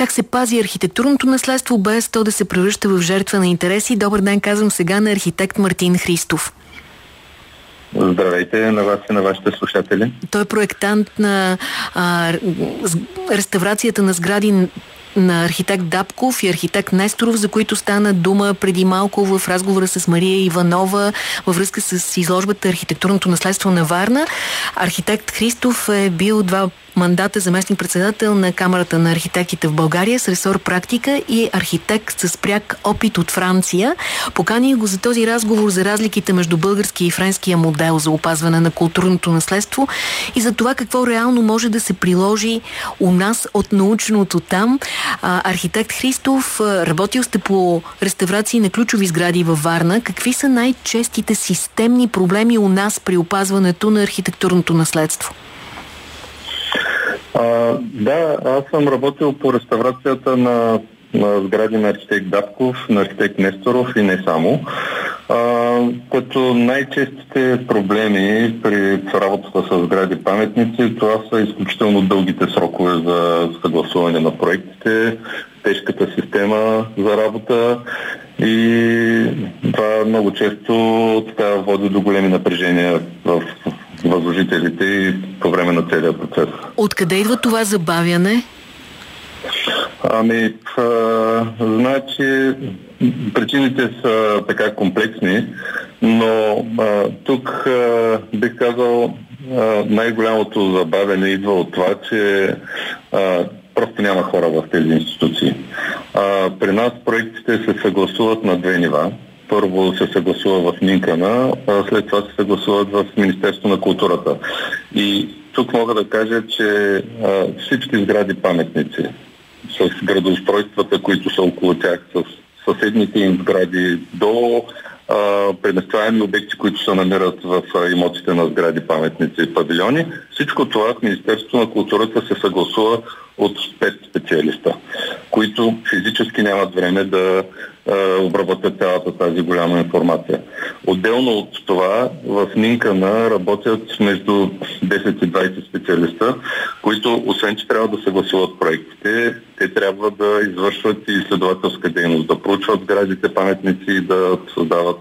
как се пази архитектурното наследство, без то да се превръща в жертва на интереси. Добър ден, казвам сега на архитект Мартин Христов. Здравейте на вас и на вашите слушатели. Той е проектант на а, реставрацията на сгради на архитект Дапков и архитект Несторов, за които стана дума преди малко в разговора с Мария Иванова във връзка с изложбата Архитектурното наследство на Варна. Архитект Христов е бил два мандата заместник-председател на Камерата на архитектите в България с ресор практика и архитект с пряк опит от Франция. Поканих го за този разговор за разликите между българския и френския модел за опазване на културното наследство и за това какво реално може да се приложи у нас от научното там. архитект Христов, работил сте по реставрации на ключови сгради във Варна. Какви са най-честите системни проблеми у нас при опазването на архитектурното наследство? А, да, аз съм работил по реставрацията на, на сгради на архитект Дапков, на архитект Несторов и не само. А, като най-честите проблеми при работата с сгради паметници, това са изключително дългите срокове за съгласуване на проектите, тежката система за работа и това много често така води до големи напрежения в възложителите и по време на целия процес. Откъде идва това забавяне? Ами, а, значи, причините са така комплексни, но а, тук а, бих казал най-голямото забавяне идва от това, че а, просто няма хора в тези институции. А, при нас проектите се съгласуват на две нива първо се съгласува в Минкана, а след това се съгласуват в Министерство на културата. И тук мога да кажа, че а, всички сгради паметници с градоустройствата, които са около тях, с съседните им сгради до преместваеми обекти, които се намират в имотите на сгради, паметници и павилиони. Всичко това в Министерството на културата се съгласува от пет специалиста, които физически нямат време да обработят цялата тази голяма информация. Отделно от това, в Нинкана работят между 10 и 20 специалиста, които, освен че трябва да съгласуват проектите, те трябва да извършват и изследователска дейност, да проучват сградите, паметници и да създават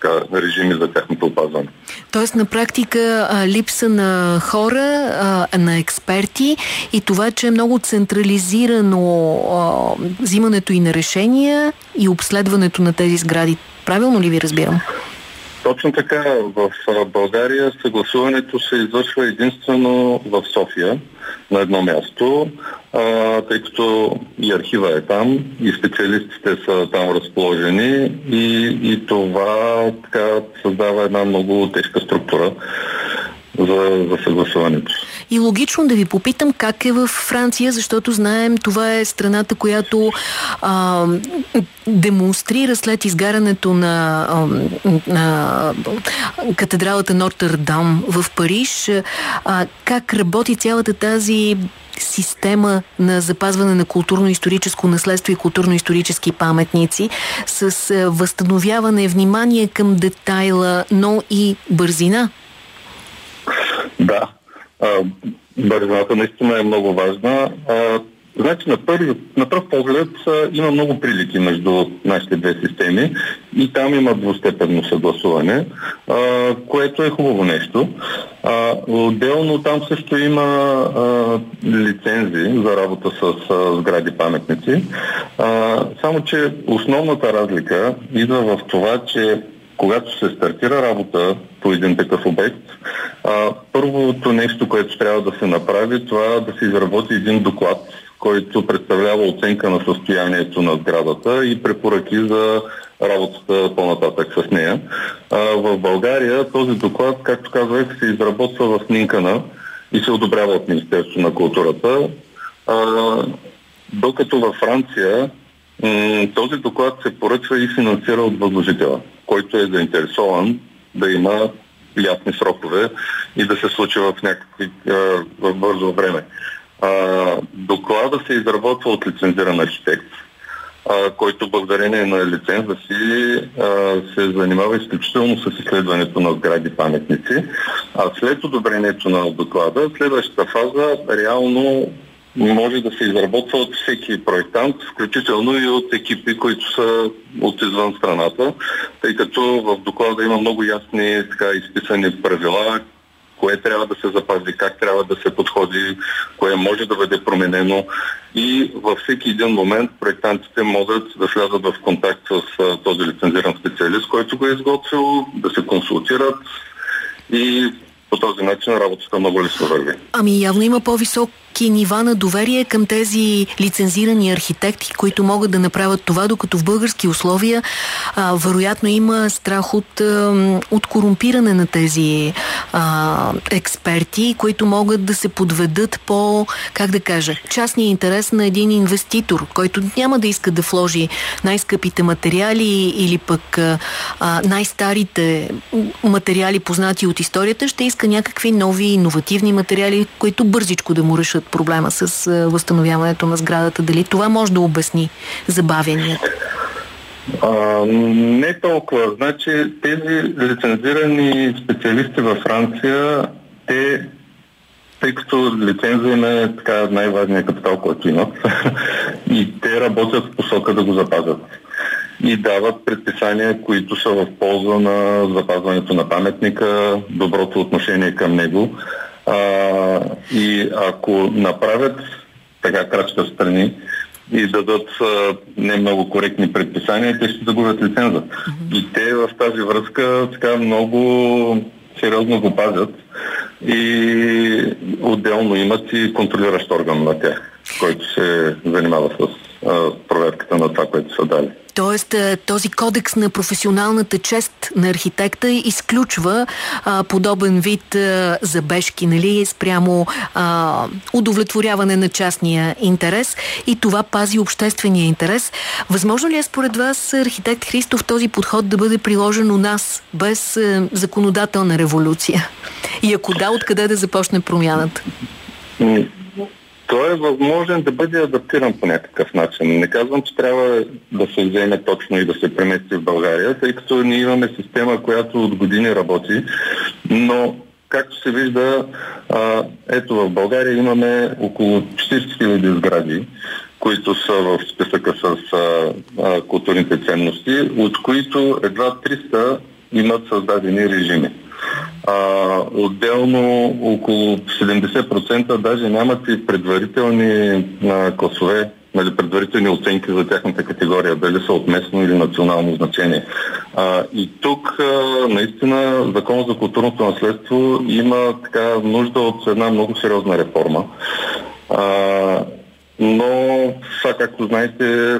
така, режими за тяхното опазване. Тоест на практика липса на хора, на експерти и това, че е много централизирано взимането и на решения и обследването на тези сгради. Правилно ли ви разбирам? Точно така. В България съгласуването се извършва единствено в София на едно място, а, тъй като и архива е там, и специалистите са там разположени и, и това така създава една много тежка структура за, за съгласуването. И логично да ви попитам как е в Франция, защото знаем, това е страната, която а, демонстрира след изгарянето на, а, на катедралата Нотр-Дам в Париж, а, как работи цялата тази система на запазване на културно-историческо наследство и културно-исторически паметници с възстановяване внимание към детайла, но и бързина. Да, бързината наистина е много важна. А, значи на, първи, на пръв поглед а, има много прилики между нашите две системи и там има двустепенно съгласуване, а, което е хубаво нещо. А, отделно там също има а, лицензи за работа с а, сгради паметници. А, само, че основната разлика идва в това, че когато се стартира работа по един такъв обект, а, първото нещо, което трябва да се направи, това е да се изработи един доклад, който представлява оценка на състоянието на сградата и препоръки за работата по-нататък с нея. В България този доклад, както казах, се изработва в Нинкана и се одобрява от Министерството на културата. Докато във Франция този доклад се поръчва и финансира от възложителя който е заинтересован да има ясни срокове и да се случи в някакви в бързо време. Доклада се изработва от лицензиран архитект, който благодарение на лиценза си се занимава изключително с изследването на сгради паметници. А след одобрението на доклада, следващата фаза реално може да се изработва от всеки проектант, включително и от екипи, които са от извън страната, тъй като в доклада има много ясни така, изписани правила, кое трябва да се запази, как трябва да се подходи, кое може да бъде променено. И във всеки един момент проектантите могат да влязат в контакт с този лицензиран специалист, който го е изготвил, да се консултират и по този начин работата много лесно върви. Ами явно има по-висок високи нива на доверие към тези лицензирани архитекти, които могат да направят това, докато в български условия а, вероятно има страх от, а, от корумпиране на тези а, експерти, които могат да се подведат по, как да кажа, частния интерес на един инвеститор, който няма да иска да вложи най-скъпите материали или пък най-старите материали, познати от историята, ще иска някакви нови иновативни материали, които бързичко да му решат проблема с възстановяването на сградата. Дали това може да обясни забавянията? А, не толкова. Значи тези лицензирани специалисти във Франция, те, тъй като лицензия им е така най-важният капитал, който имат, и те работят в посока да го запазят. И дават предписания, които са в полза на запазването на паметника, доброто отношение към него. А, и ако направят така крачка страни и дадат а, не много коректни предписания, те ще загубят лиценза. И те в тази връзка така много сериозно го пазят и отделно имат и контролиращ орган на тях, който се занимава с а, проверката на това, което са дали. Тоест е, този кодекс на професионалната чест на архитекта изключва а, подобен вид а, забежки, нали, спрямо а, удовлетворяване на частния интерес и това пази обществения интерес. Възможно ли е според вас, архитект Христов, този подход да бъде приложен у нас без а, законодателна революция? И ако да, откъде да започне промяната? Той е възможен да бъде адаптиран по някакъв начин. Не казвам, че трябва да се вземе точно и да се премести в България, тъй като ние имаме система, която от години работи, но както се вижда, ето в България имаме около 40 000 сгради, които са в списъка с културните ценности, от които едва 300 имат създадени режими. А, отделно около 70% даже нямат и предварителни а, класове, нали, предварителни оценки за тяхната категория, дали са от местно или национално значение. А, и тук а, наистина Закон за културното наследство има така нужда от една много сериозна реформа. А, но, сега както знаете,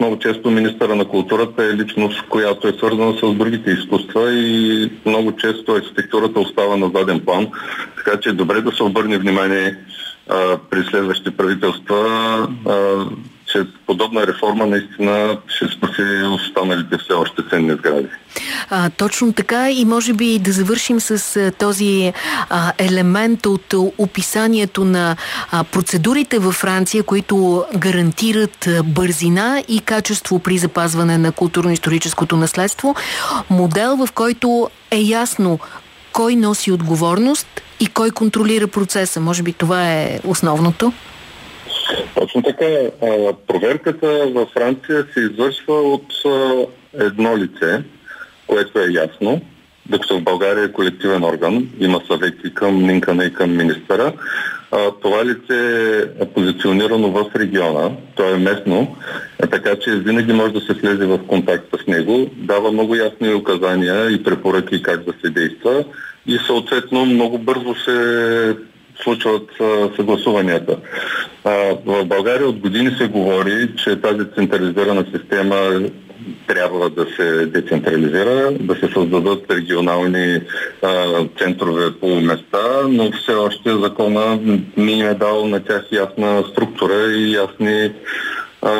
много често министъра на културата е личност, която е свързана с другите изкуства и много често архитектурата остава на заден план. Така че е добре да се обърне внимание при следващите правителства че подобна реформа наистина ще спаси останалите все още ценни сгради. А, точно така и може би да завършим с а, този а, елемент от описанието на а, процедурите във Франция, които гарантират а, бързина и качество при запазване на културно-историческото наследство. Модел, в който е ясно кой носи отговорност и кой контролира процеса. Може би това е основното? Точно така. Проверката във Франция се извършва от едно лице, което е ясно, докато в България е колективен орган, има съвети към Нинкана и към министъра. Това лице е позиционирано в региона, то е местно, така че винаги може да се влезе в контакт с него, дава много ясни указания и препоръки как да се действа и съответно много бързо се случват съгласуванията. В България от години се говори, че тази централизирана система трябва да се децентрализира, да се създадат регионални а, центрове по места, но все още закона ми е дал на тях ясна структура и ясни а,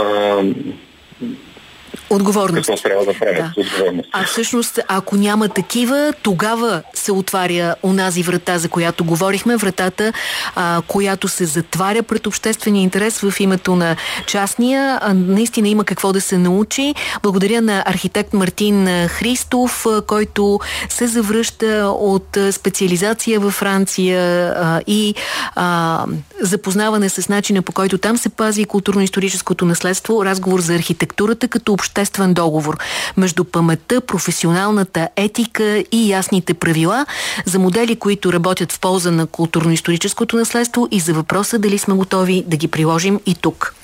Отговорност. Какво трябва да правят да. отговорност. А всъщност, ако няма такива, тогава се отваря онази врата, за която говорихме, вратата, а, която се затваря пред обществения интерес в името на частния. А, наистина има какво да се научи. Благодаря на архитект Мартин Христов, който се завръща от специализация във Франция а, и а, запознаване с начина по който там се пази културно-историческото наследство, разговор за архитектурата като обществен договор между паметта, професионалната етика и ясните правила за модели, които работят в полза на културно-историческото наследство и за въпроса дали сме готови да ги приложим и тук.